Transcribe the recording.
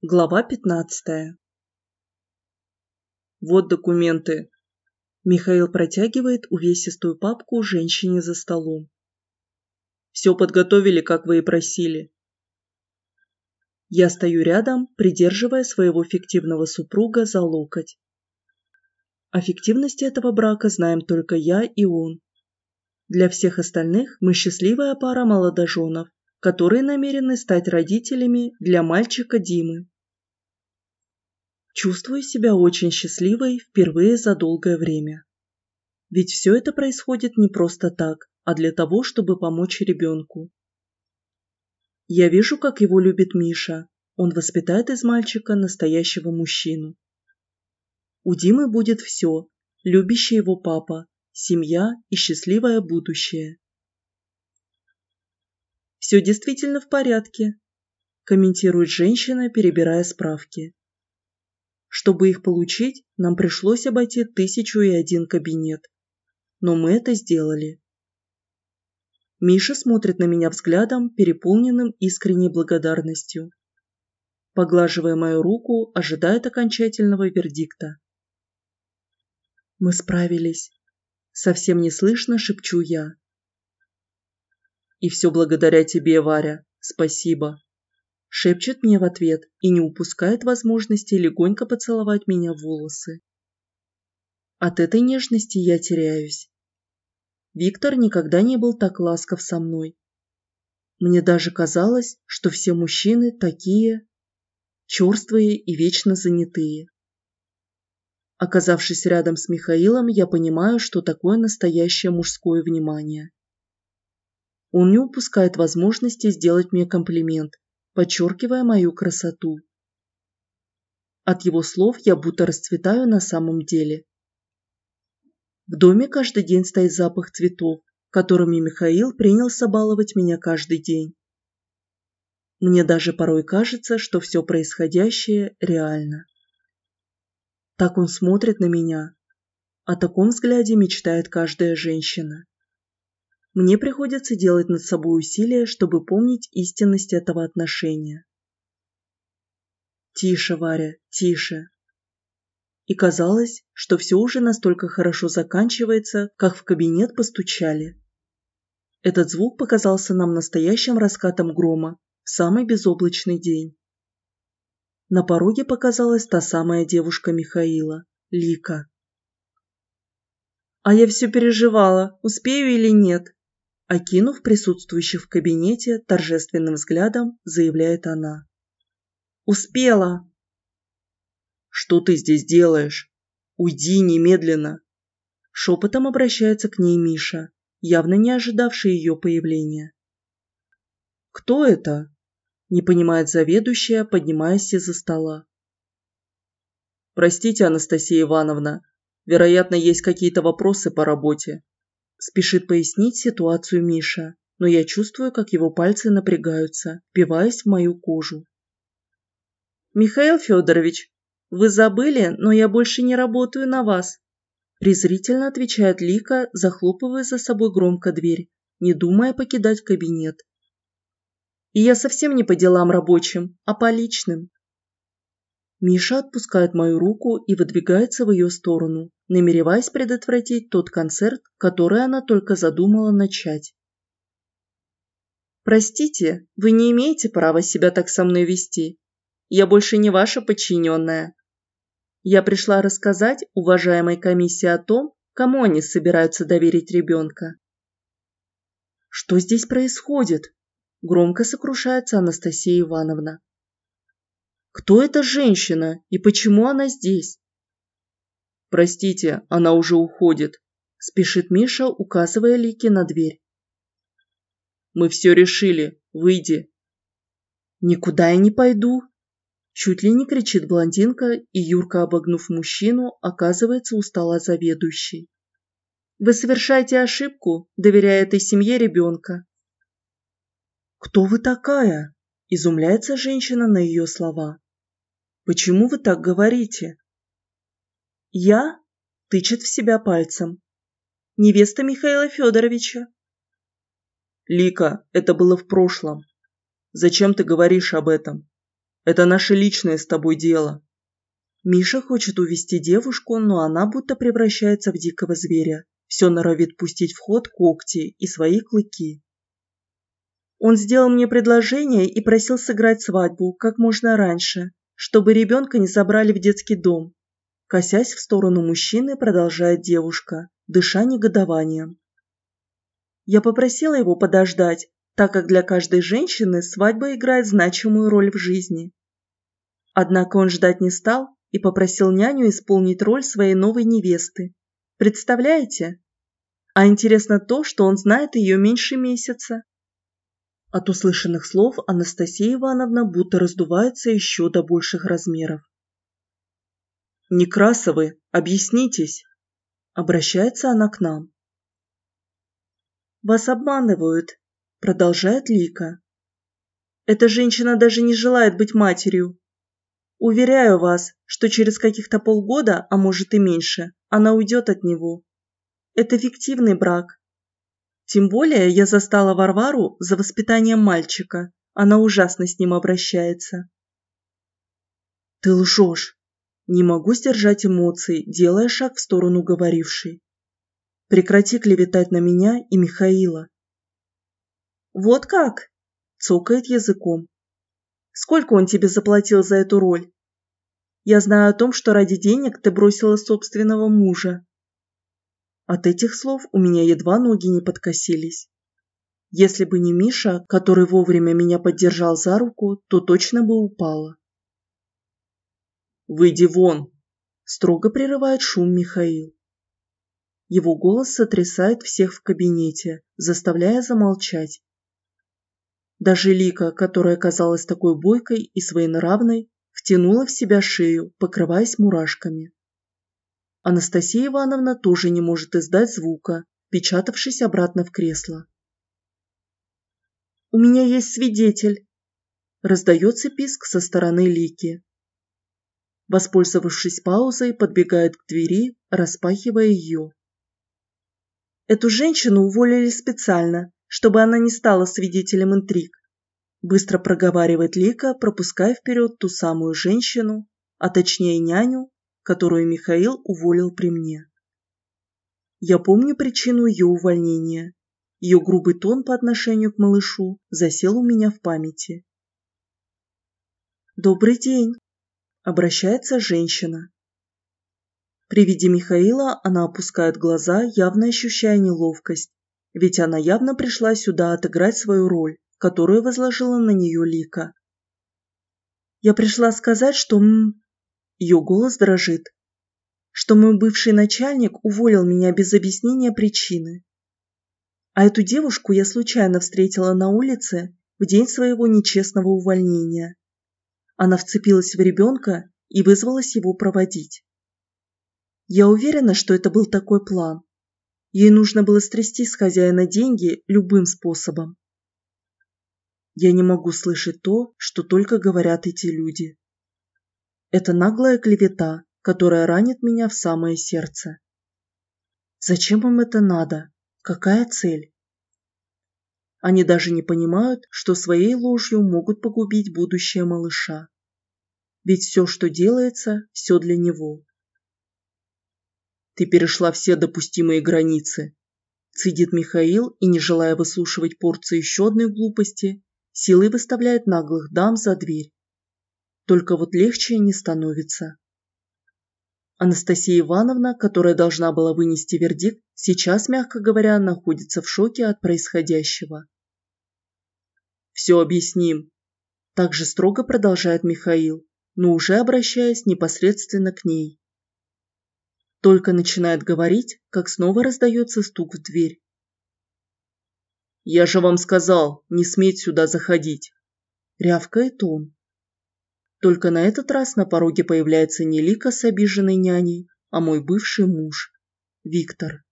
Глава пятнадцатая. Вот документы. Михаил протягивает увесистую папку женщине за столом. Все подготовили, как вы и просили. Я стою рядом, придерживая своего фиктивного супруга за локоть. О фиктивности этого брака знаем только я и он. Для всех остальных мы счастливая пара молодоженов, которые намерены стать родителями для мальчика Димы. Чувствую себя очень счастливой впервые за долгое время. Ведь все это происходит не просто так, а для того, чтобы помочь ребенку. Я вижу, как его любит Миша. Он воспитает из мальчика настоящего мужчину. У Димы будет все – любящий его папа, семья и счастливое будущее. «Все действительно в порядке», – комментирует женщина, перебирая справки. Чтобы их получить, нам пришлось обойти тысячу и один кабинет. Но мы это сделали. Миша смотрит на меня взглядом, переполненным искренней благодарностью. Поглаживая мою руку, ожидает окончательного вердикта. Мы справились. Совсем не слышно шепчу я. И все благодаря тебе, Варя. Спасибо. Шепчет мне в ответ и не упускает возможности легонько поцеловать меня в волосы. От этой нежности я теряюсь. Виктор никогда не был так ласков со мной. Мне даже казалось, что все мужчины такие черствые и вечно занятые. Оказавшись рядом с Михаилом, я понимаю, что такое настоящее мужское внимание. Он не упускает возможности сделать мне комплимент, подчеркивая мою красоту. От его слов я будто расцветаю на самом деле. В доме каждый день стоит запах цветов, которыми Михаил принялся баловать меня каждый день. Мне даже порой кажется, что все происходящее реально. Так он смотрит на меня. О таком взгляде мечтает каждая женщина. Мне приходится делать над собой усилия, чтобы помнить истинность этого отношения. Тише, Варя, тише. И казалось, что все уже настолько хорошо заканчивается, как в кабинет постучали. Этот звук показался нам настоящим раскатом грома в самый безоблачный день. На пороге показалась та самая девушка Михаила, Лика. «А я все переживала, успею или нет?» Окинув присутствующих в кабинете торжественным взглядом, заявляет она. «Успела!» «Что ты здесь делаешь? Уйди немедленно!» Шепотом обращается к ней Миша, явно не ожидавший ее появления. «Кто это?» не понимает заведующая, поднимаясь из-за стола. «Простите, Анастасия Ивановна, вероятно, есть какие-то вопросы по работе», спешит пояснить ситуацию Миша, но я чувствую, как его пальцы напрягаются, впиваясь в мою кожу. «Михаил Федорович, вы забыли, но я больше не работаю на вас», презрительно отвечает Лика, захлопывая за собой громко дверь, не думая покидать кабинет. И я совсем не по делам рабочим, а по личным. Миша отпускает мою руку и выдвигается в ее сторону, намереваясь предотвратить тот концерт, который она только задумала начать. «Простите, вы не имеете права себя так со мной вести. Я больше не ваша подчиненная. Я пришла рассказать уважаемой комиссии о том, кому они собираются доверить ребенка». «Что здесь происходит?» Громко сокрушается Анастасия Ивановна. Кто эта женщина и почему она здесь? Простите, она уже уходит, спешит Миша, указывая Лике на дверь. Мы все решили, выйди. Никуда я не пойду. Чуть ли не кричит блондинка, и Юрка, обогнув мужчину, оказывается у стола заведующей. Вы совершаете ошибку, доверяя этой семье ребенка. «Кто вы такая?» – изумляется женщина на ее слова. «Почему вы так говорите?» «Я?» – тычет в себя пальцем. «Невеста Михаила Федоровича». «Лика, это было в прошлом. Зачем ты говоришь об этом? Это наше личное с тобой дело. Миша хочет увести девушку, но она будто превращается в дикого зверя. Все норовит пустить в ход когти и свои клыки. Он сделал мне предложение и просил сыграть свадьбу как можно раньше, чтобы ребенка не забрали в детский дом. Косясь в сторону мужчины, продолжает девушка, дыша негодованием. Я попросила его подождать, так как для каждой женщины свадьба играет значимую роль в жизни. Однако он ждать не стал и попросил няню исполнить роль своей новой невесты. Представляете? А интересно то, что он знает ее меньше месяца. От услышанных слов Анастасия Ивановна будто раздувается еще до больших размеров. «Некрасовы, объяснитесь!» Обращается она к нам. «Вас обманывают», – продолжает Лика. «Эта женщина даже не желает быть матерью. Уверяю вас, что через каких-то полгода, а может и меньше, она уйдет от него. Это фиктивный брак. Тем более я застала Варвару за воспитанием мальчика. Она ужасно с ним обращается. Ты лжешь. Не могу сдержать эмоций, делая шаг в сторону говорившей. Прекрати клеветать на меня и Михаила. Вот как? Цокает языком. Сколько он тебе заплатил за эту роль? Я знаю о том, что ради денег ты бросила собственного мужа. От этих слов у меня едва ноги не подкосились. Если бы не Миша, который вовремя меня поддержал за руку, то точно бы упала. «Выйди вон!» – строго прерывает шум Михаил. Его голос сотрясает всех в кабинете, заставляя замолчать. Даже Лика, которая казалась такой бойкой и своенравной, втянула в себя шею, покрываясь мурашками. Анастасия Ивановна тоже не может издать звука, печатавшись обратно в кресло. «У меня есть свидетель!» Раздается писк со стороны Лики. Воспользовавшись паузой, подбегает к двери, распахивая ее. Эту женщину уволили специально, чтобы она не стала свидетелем интриг. Быстро проговаривает Лика, пропуская вперед ту самую женщину, а точнее няню, которую Михаил уволил при мне. Я помню причину ее увольнения. Ее грубый тон по отношению к малышу засел у меня в памяти. «Добрый день!» – обращается женщина. При виде Михаила она опускает глаза, явно ощущая неловкость, ведь она явно пришла сюда отыграть свою роль которую возложила на нее Лика. «Я пришла сказать, что м...» Ее голос дрожит. «Что мой бывший начальник уволил меня без объяснения причины. А эту девушку я случайно встретила на улице в день своего нечестного увольнения. Она вцепилась в ребенка и вызвалась его проводить. Я уверена, что это был такой план. Ей нужно было стрясти с хозяина деньги любым способом. Я не могу слышать то, что только говорят эти люди. Это наглая клевета, которая ранит меня в самое сердце. Зачем им это надо? Какая цель? Они даже не понимают, что своей ложью могут погубить будущее малыша. Ведь все, что делается, все для него. Ты перешла все допустимые границы, цедит Михаил и, не желая выслушивать порцию еще одной глупости, силой выставляет наглых дам за дверь. Только вот легче не становится. Анастасия Ивановна, которая должна была вынести вердикт, сейчас, мягко говоря, находится в шоке от происходящего. «Все объясним», – также строго продолжает Михаил, но уже обращаясь непосредственно к ней. Только начинает говорить, как снова раздается стук в дверь. «Я же вам сказал, не сметь сюда заходить!» Рявкает он. Только на этот раз на пороге появляется не Лика с обиженной няней, а мой бывший муж, Виктор.